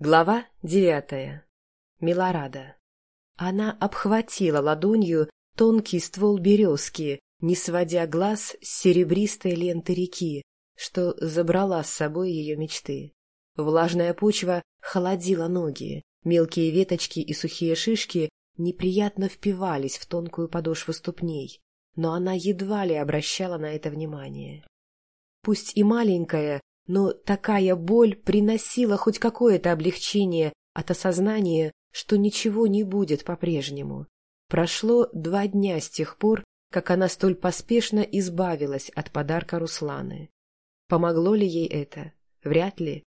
Глава девятая. Милорада. Она обхватила ладонью тонкий ствол березки, не сводя глаз с серебристой ленты реки, что забрала с собой ее мечты. Влажная почва холодила ноги, мелкие веточки и сухие шишки неприятно впивались в тонкую подошву ступней, но она едва ли обращала на это внимание. Пусть и маленькая, но такая боль приносила хоть какое-то облегчение от осознания, что ничего не будет по-прежнему. Прошло два дня с тех пор, как она столь поспешно избавилась от подарка Русланы. Помогло ли ей это? Вряд ли.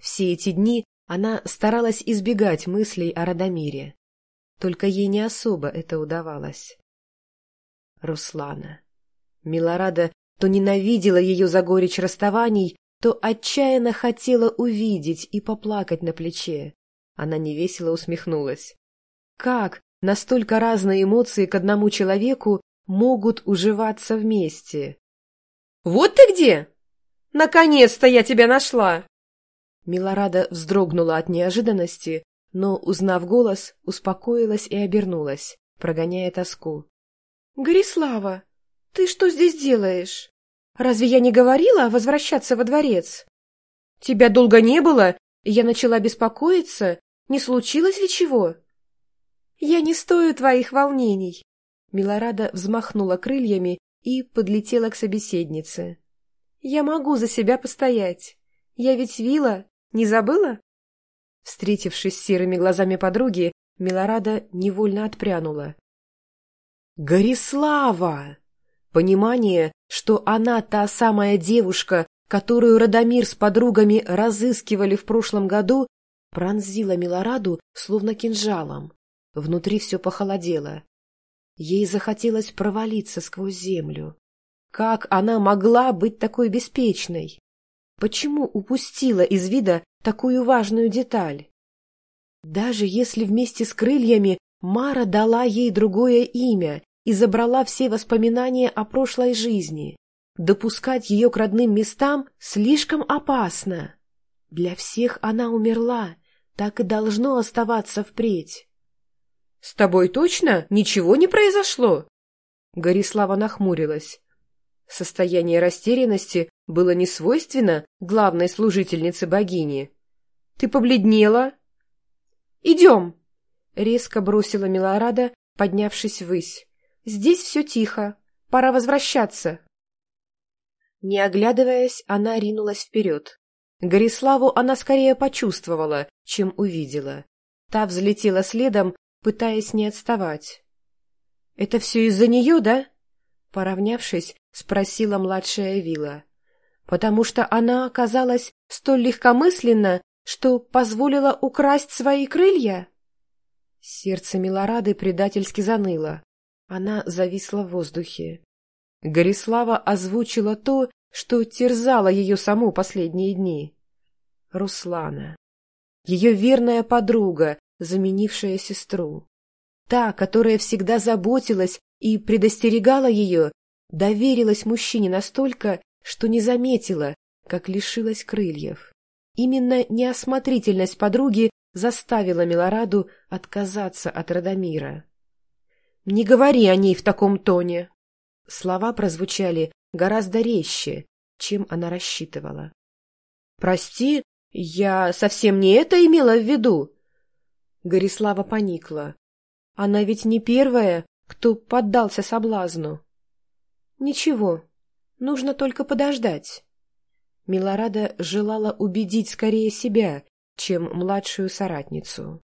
Все эти дни она старалась избегать мыслей о Радомире. Только ей не особо это удавалось. Руслана. Милорада то ненавидела ее за горечь расставаний, то отчаянно хотела увидеть и поплакать на плече. Она невесело усмехнулась. Как настолько разные эмоции к одному человеку могут уживаться вместе? — Вот ты где! Наконец-то я тебя нашла! Милорада вздрогнула от неожиданности, но, узнав голос, успокоилась и обернулась, прогоняя тоску. — Горислава, ты что здесь делаешь? Разве я не говорила возвращаться во дворец? Тебя долго не было, и я начала беспокоиться, не случилось ли чего? Я не стою твоих волнений. Милорада взмахнула крыльями и подлетела к собеседнице. Я могу за себя постоять. Я ведь Вила, не забыла? Встретившись с серыми глазами подруги, Милорада невольно отпрянула. «Горислава!» Понимание, что она та самая девушка, которую Радомир с подругами разыскивали в прошлом году, пронзила Милораду словно кинжалом. Внутри все похолодело. Ей захотелось провалиться сквозь землю. Как она могла быть такой беспечной? Почему упустила из вида такую важную деталь? Даже если вместе с крыльями Мара дала ей другое имя и забрала все воспоминания о прошлой жизни. Допускать ее к родным местам слишком опасно. Для всех она умерла, так и должно оставаться впредь. — С тобой точно ничего не произошло? Горислава нахмурилась. Состояние растерянности было не свойственно главной служительнице богини. — Ты побледнела? — Идем! — резко бросила Милорада, поднявшись ввысь. Здесь все тихо. Пора возвращаться. Не оглядываясь, она ринулась вперед. Гориславу она скорее почувствовала, чем увидела. Та взлетела следом, пытаясь не отставать. — Это все из-за нее, да? — поравнявшись, спросила младшая Вила. — Потому что она оказалась столь легкомысленна, что позволила украсть свои крылья? Сердце Милорады предательски заныло. Она зависла в воздухе. Горислава озвучила то, что терзало ее саму последние дни. Руслана. Ее верная подруга, заменившая сестру. Та, которая всегда заботилась и предостерегала ее, доверилась мужчине настолько, что не заметила, как лишилась крыльев. Именно неосмотрительность подруги заставила Милораду отказаться от Радомира. «Не говори о ней в таком тоне!» Слова прозвучали гораздо резче, чем она рассчитывала. «Прости, я совсем не это имела в виду!» Горислава поникла. «Она ведь не первая, кто поддался соблазну!» «Ничего, нужно только подождать!» Милорада желала убедить скорее себя, чем младшую соратницу.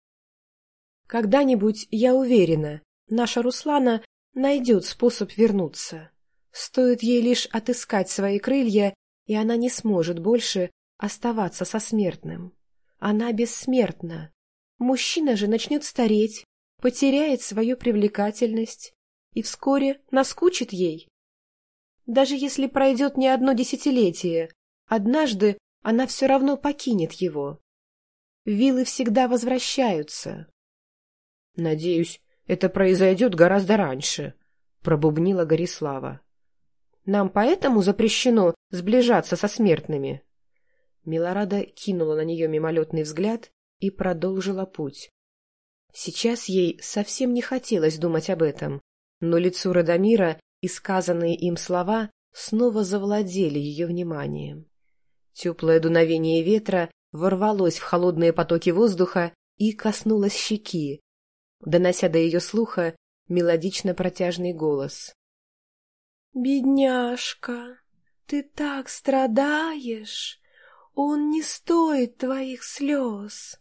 «Когда-нибудь, я уверена, Наша Руслана найдет способ вернуться. Стоит ей лишь отыскать свои крылья, и она не сможет больше оставаться со смертным. Она бессмертна. Мужчина же начнет стареть, потеряет свою привлекательность и вскоре наскучит ей. Даже если пройдет не одно десятилетие, однажды она все равно покинет его. Вилы всегда возвращаются. Надеюсь, это произойдет гораздо раньше, — пробубнила Горислава. — Нам поэтому запрещено сближаться со смертными? Милорада кинула на нее мимолетный взгляд и продолжила путь. Сейчас ей совсем не хотелось думать об этом, но лицу Радомира и сказанные им слова снова завладели ее вниманием. Теплое дуновение ветра ворвалось в холодные потоки воздуха и коснулось щеки, донося до ее слуха мелодично-протяжный голос. «Бедняжка, ты так страдаешь! Он не стоит твоих слез!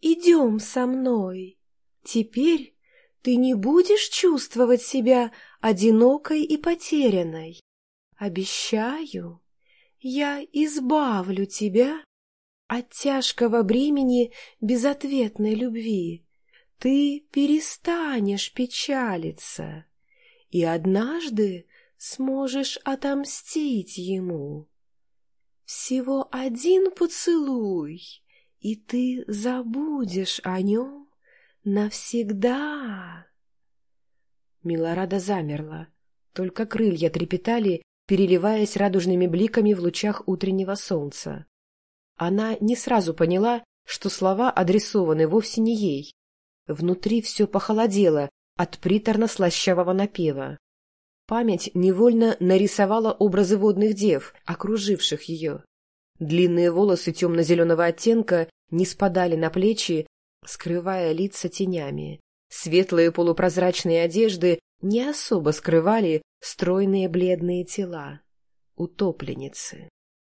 Идем со мной! Теперь ты не будешь чувствовать себя одинокой и потерянной. Обещаю, я избавлю тебя от тяжкого бремени безответной любви ты перестанешь печалиться и однажды сможешь отомстить ему. Всего один поцелуй, и ты забудешь о нем навсегда. Милорада замерла, только крылья трепетали, переливаясь радужными бликами в лучах утреннего солнца. Она не сразу поняла, что слова адресованы вовсе не ей, Внутри все похолодело от приторно-слащавого напева. Память невольно нарисовала образы водных дев, окруживших ее. Длинные волосы темно-зеленого оттенка не спадали на плечи, скрывая лица тенями. Светлые полупрозрачные одежды не особо скрывали стройные бледные тела. Утопленницы.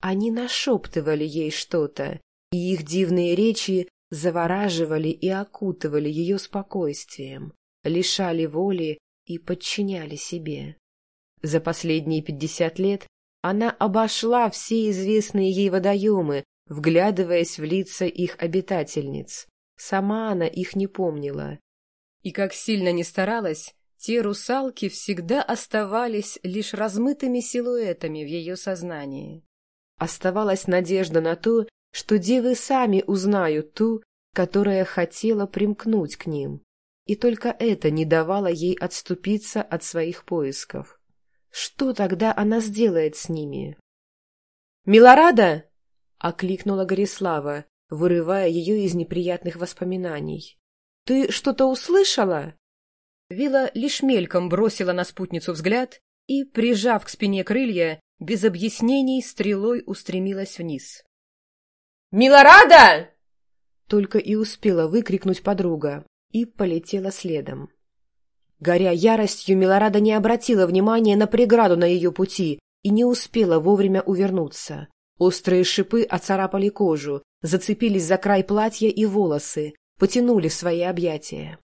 Они нашептывали ей что-то, и их дивные речи завораживали и окутывали ее спокойствием, лишали воли и подчиняли себе. За последние пятьдесят лет она обошла все известные ей водоемы, вглядываясь в лица их обитательниц. Сама она их не помнила. И как сильно ни старалась, те русалки всегда оставались лишь размытыми силуэтами в ее сознании. Оставалась надежда на то, что девы сами узнают ту, которая хотела примкнуть к ним, и только это не давало ей отступиться от своих поисков. Что тогда она сделает с ними? «Милорада!» — окликнула Горислава, вырывая ее из неприятных воспоминаний. «Ты что-то услышала?» Вила лишь мельком бросила на спутницу взгляд и, прижав к спине крылья, без объяснений стрелой устремилась вниз. «Милорада!» Только и успела выкрикнуть подруга и полетела следом. Горя яростью, Милорада не обратила внимания на преграду на ее пути и не успела вовремя увернуться. Острые шипы оцарапали кожу, зацепились за край платья и волосы, потянули в свои объятия.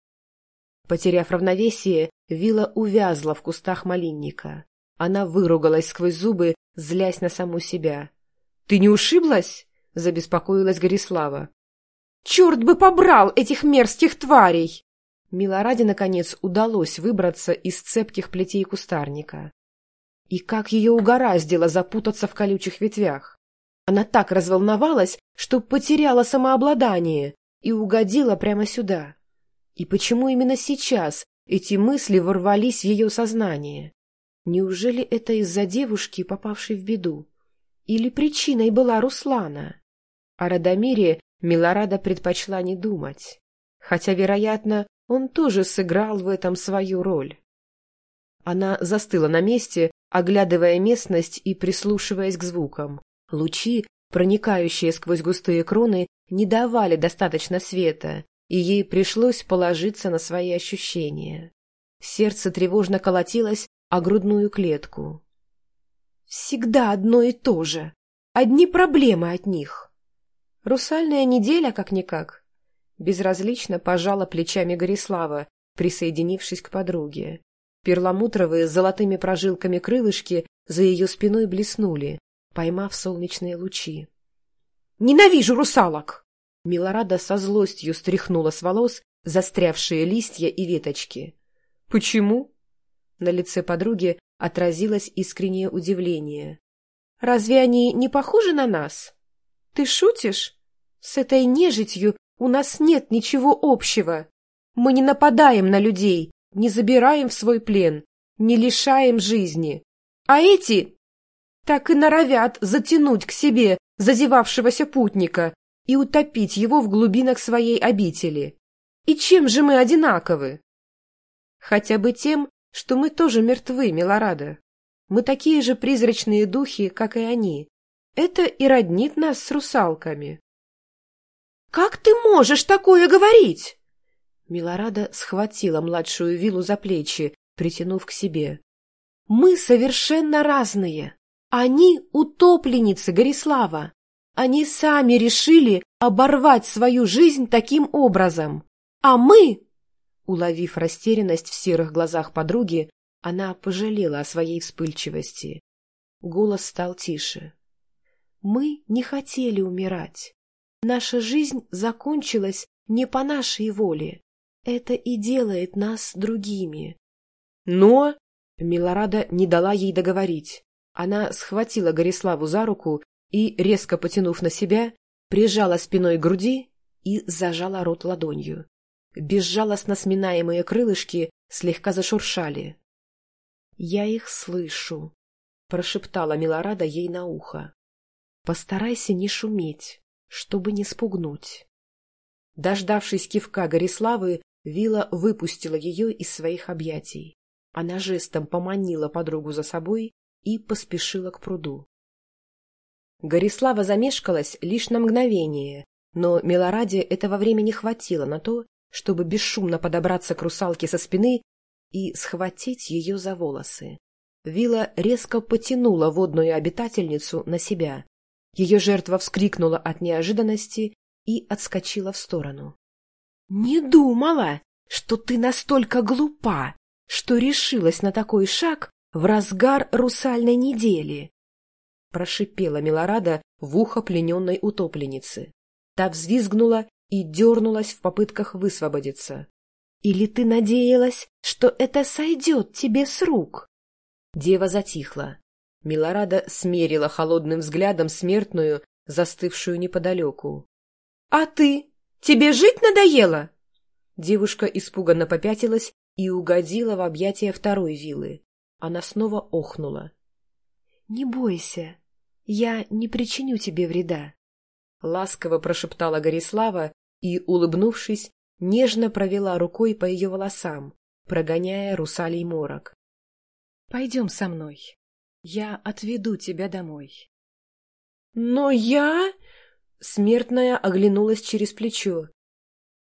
Потеряв равновесие, Вила увязла в кустах малинника. Она выругалась сквозь зубы, злясь на саму себя. — Ты не ушиблась? — забеспокоилась Горислава. — Черт бы побрал этих мерзких тварей! Милораде, наконец, удалось выбраться из цепких плетей кустарника. И как ее угораздило запутаться в колючих ветвях! Она так разволновалась, что потеряла самообладание и угодила прямо сюда. И почему именно сейчас эти мысли ворвались в ее сознание? Неужели это из-за девушки, попавшей в беду? Или причиной была Руслана? О Радомире Милорада предпочла не думать, хотя, вероятно, он тоже сыграл в этом свою роль. Она застыла на месте, оглядывая местность и прислушиваясь к звукам. Лучи, проникающие сквозь густые кроны, не давали достаточно света, и ей пришлось положиться на свои ощущения. Сердце тревожно колотилось о грудную клетку. «Всегда одно и то же. Одни проблемы от них». «Русальная неделя, как-никак». Безразлично пожала плечами Горислава, присоединившись к подруге. Перламутровые с золотыми прожилками крылышки за ее спиной блеснули, поймав солнечные лучи. «Ненавижу русалок!» Милорада со злостью стряхнула с волос застрявшие листья и веточки. «Почему?» На лице подруги отразилось искреннее удивление. «Разве они не похожи на нас?» «Ты шутишь? С этой нежитью у нас нет ничего общего. Мы не нападаем на людей, не забираем в свой плен, не лишаем жизни. А эти так и норовят затянуть к себе зазевавшегося путника, и утопить его в глубинах своей обители. И чем же мы одинаковы? Хотя бы тем, что мы тоже мертвы, Милорада. Мы такие же призрачные духи, как и они. Это и роднит нас с русалками. — Как ты можешь такое говорить? Милорада схватила младшую виллу за плечи, притянув к себе. — Мы совершенно разные. Они утопленницы Горислава. Они сами решили оборвать свою жизнь таким образом. А мы... Уловив растерянность в серых глазах подруги, она пожалела о своей вспыльчивости. Голос стал тише. «Мы не хотели умирать. Наша жизнь закончилась не по нашей воле. Это и делает нас другими». «Но...» Милорада не дала ей договорить. Она схватила Гориславу за руку и, резко потянув на себя, прижала спиной к груди и зажала рот ладонью. Безжалостно сминаемые крылышки слегка зашуршали. — Я их слышу, — прошептала Милорада ей на ухо. — Постарайся не шуметь, чтобы не спугнуть. Дождавшись кивка Гориславы, Вила выпустила ее из своих объятий. Она жестом поманила подругу за собой и поспешила к пруду. Горислава замешкалась лишь на мгновение, но Милораде этого времени хватило на то, чтобы бесшумно подобраться к русалке со спины и схватить ее за волосы. Вила резко потянула водную обитательницу на себя. Ее жертва вскрикнула от неожиданности и отскочила в сторону. — Не думала, что ты настолько глупа, что решилась на такой шаг в разгар русальной недели, — прошипела Милорада в ухо плененной утопленницы. Та взвизгнула и дернулась в попытках высвободиться. — Или ты надеялась, что это сойдет тебе с рук? Дева затихла. Милорада смерила холодным взглядом смертную, застывшую неподалеку. — А ты? Тебе жить надоело? Девушка испуганно попятилась и угодила в объятия второй вилы. Она снова охнула. — Не бойся, я не причиню тебе вреда. Ласково прошептала Горислава и, улыбнувшись, нежно провела рукой по ее волосам, прогоняя русалий морок. — Пойдем со мной. Я отведу тебя домой. — Но я... Смертная оглянулась через плечо.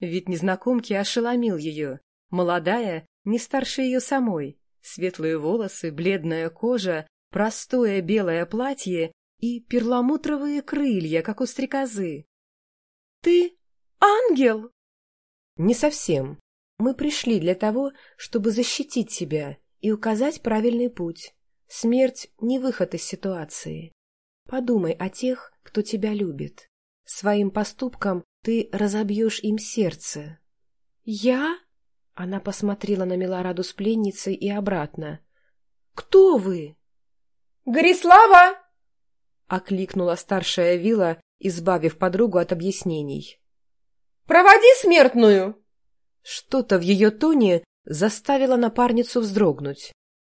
Ведь незнакомки ошеломил ее. Молодая, не старше ее самой, Светлые волосы, бледная кожа, простое белое платье и перламутровые крылья, как у стрекозы. — Ты ангел? — Не совсем. Мы пришли для того, чтобы защитить тебя и указать правильный путь. Смерть — не выход из ситуации. Подумай о тех, кто тебя любит. Своим поступком ты разобьешь им сердце. — Я? Она посмотрела на Милораду с пленницей и обратно. «Кто вы?» «Горислава!» — окликнула старшая вилла, избавив подругу от объяснений. «Проводи смертную!» Что-то в ее тоне заставило напарницу вздрогнуть.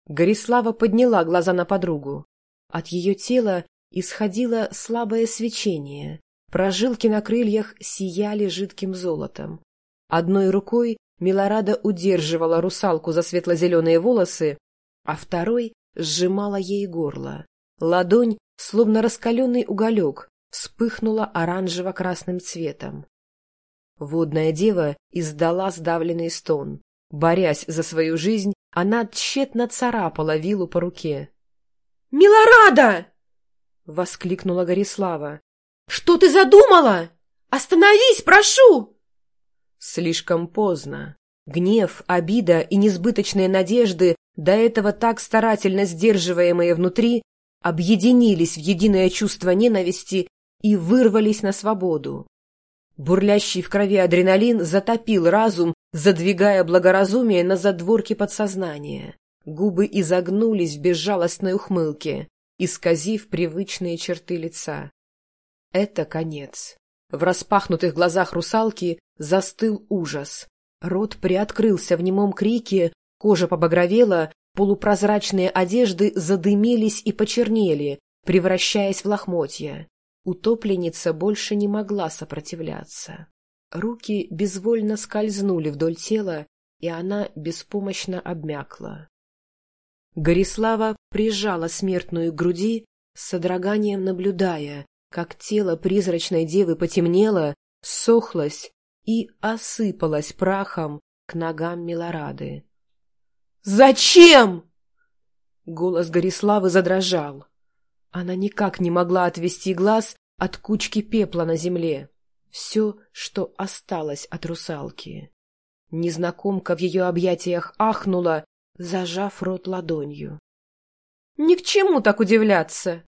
Горислава подняла глаза на подругу. От ее тела исходило слабое свечение. Прожилки на крыльях сияли жидким золотом. Одной рукой Милорада удерживала русалку за светло-зеленые волосы, а второй сжимала ей горло. Ладонь, словно раскаленный уголек, вспыхнула оранжево-красным цветом. Водная дева издала сдавленный стон. Борясь за свою жизнь, она тщетно царапала вилу по руке. «Милорада!» — воскликнула Горислава. «Что ты задумала? Остановись, прошу!» Слишком поздно. Гнев, обида и несбыточные надежды, до этого так старательно сдерживаемые внутри, объединились в единое чувство ненависти и вырвались на свободу. Бурлящий в крови адреналин затопил разум, задвигая благоразумие на задворки подсознания. Губы изогнулись в безжалостной ухмылке, исказив привычные черты лица. Это конец. В распахнутых глазах русалки застыл ужас. Рот приоткрылся в немом крике, кожа побагровела, полупрозрачные одежды задымились и почернели, превращаясь в лохмотья. Утопленница больше не могла сопротивляться. Руки безвольно скользнули вдоль тела, и она беспомощно обмякла. Горислава прижала смертную к груди, с содроганием наблюдая, как тело призрачной девы потемнело, сохлось и осыпалось прахом к ногам Милорады. «Зачем?» Голос Гориславы задрожал. Она никак не могла отвести глаз от кучки пепла на земле. Все, что осталось от русалки. Незнакомка в ее объятиях ахнула, зажав рот ладонью. — Ни к чему так удивляться!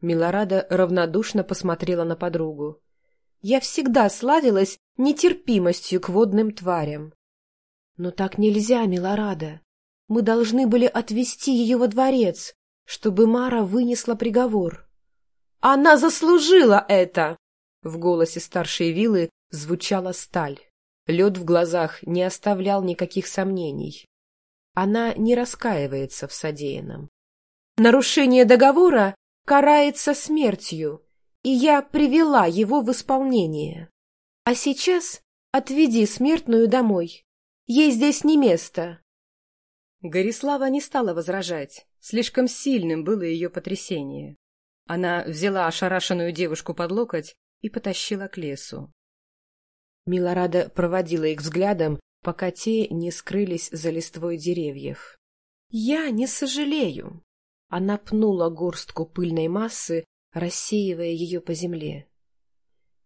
Милорада равнодушно посмотрела на подругу. — Я всегда славилась нетерпимостью к водным тварям. — Но так нельзя, Милорада. Мы должны были отвезти ее во дворец, чтобы Мара вынесла приговор. — Она заслужила это! В голосе старшей вилы звучала сталь. Лед в глазах не оставлял никаких сомнений. Она не раскаивается в содеянном. Нарушение договора карается смертью, и я привела его в исполнение. А сейчас отведи смертную домой. Ей здесь не место. Горислава не стала возражать. Слишком сильным было ее потрясение. Она взяла ошарашенную девушку под локоть и потащила к лесу. Милорада проводила их взглядом, пока те не скрылись за листвой деревьев. «Я не сожалею!» Она пнула горстку пыльной массы, рассеивая ее по земле.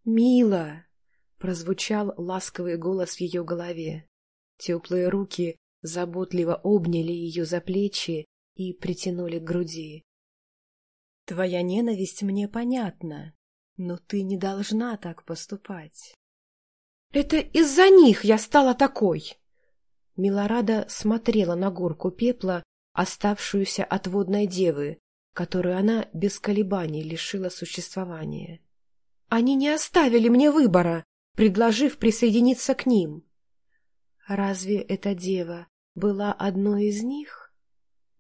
«Мила!» — прозвучал ласковый голос в ее голове. Теплые руки заботливо обняли ее за плечи и притянули к груди. «Твоя ненависть мне понятна, но ты не должна так поступать. Это из-за них я стала такой. Милорада смотрела на горку пепла, оставшуюся от водной девы, которую она без колебаний лишила существования. Они не оставили мне выбора, предложив присоединиться к ним. Разве эта дева была одной из них?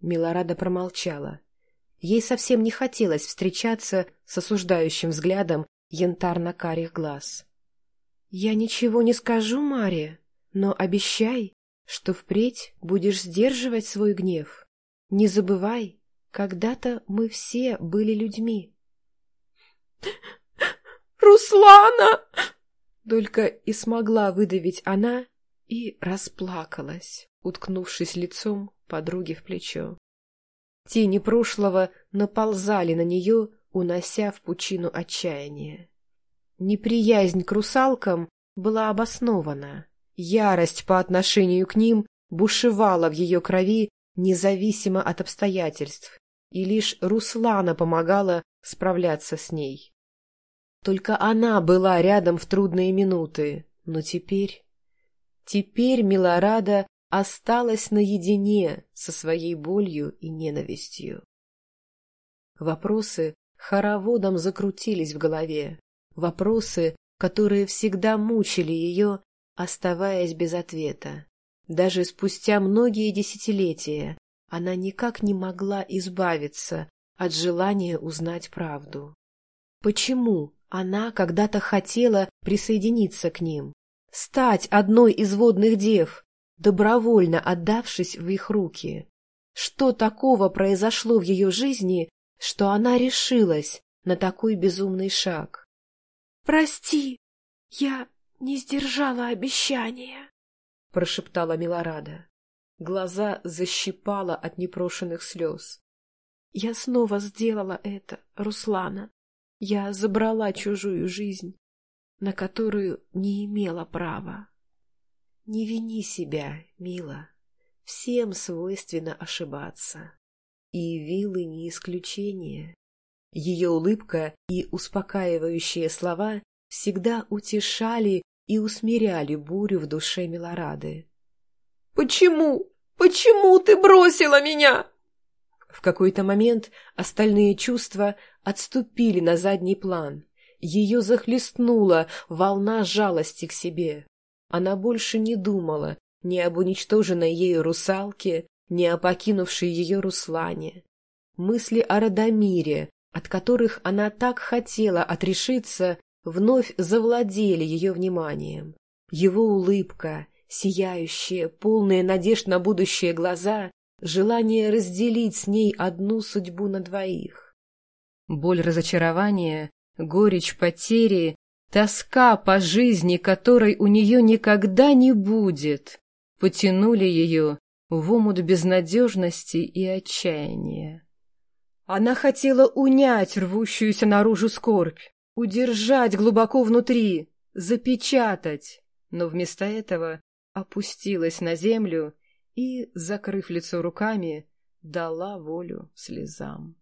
Милорада промолчала. Ей совсем не хотелось встречаться с осуждающим взглядом янтарно-карих глаз. «Я ничего не скажу, Мария, но обещай, что впредь будешь сдерживать свой гнев. Не забывай, когда-то мы все были людьми». «Руслана!» Только и смогла выдавить она и расплакалась, уткнувшись лицом подруге в плечо. Тени прошлого наползали на нее, унося в пучину отчаяния. Неприязнь к русалкам была обоснована. Ярость по отношению к ним бушевала в ее крови независимо от обстоятельств, и лишь Руслана помогала справляться с ней. Только она была рядом в трудные минуты, но теперь... Теперь Милорада осталась наедине со своей болью и ненавистью. Вопросы хороводом закрутились в голове. Вопросы, которые всегда мучили ее, оставаясь без ответа. Даже спустя многие десятилетия она никак не могла избавиться от желания узнать правду. Почему она когда-то хотела присоединиться к ним, стать одной из водных дев, добровольно отдавшись в их руки? Что такого произошло в ее жизни, что она решилась на такой безумный шаг? «Прости, я не сдержала обещания», — прошептала Милорада. Глаза защипала от непрошенных слез. «Я снова сделала это, Руслана. Я забрала чужую жизнь, на которую не имела права. Не вини себя, мила. Всем свойственно ошибаться. И вилы не исключение. Ее улыбка и успокаивающие слова всегда утешали и усмиряли бурю в душе Милорады. «Почему? Почему ты бросила меня?» В какой-то момент остальные чувства отступили на задний план. Ее захлестнула волна жалости к себе. Она больше не думала ни об уничтоженной ею русалке, ни о покинувшей ее Руслане. Мысли о Радомире от которых она так хотела отрешиться, вновь завладели ее вниманием. Его улыбка, сияющие, полные надежд на будущее глаза, желание разделить с ней одну судьбу на двоих. Боль разочарования, горечь потери, тоска по жизни, которой у нее никогда не будет, потянули ее в омут безнадежности и отчаяния. Она хотела унять рвущуюся наружу скорбь, удержать глубоко внутри, запечатать, но вместо этого опустилась на землю и, закрыв лицо руками, дала волю слезам.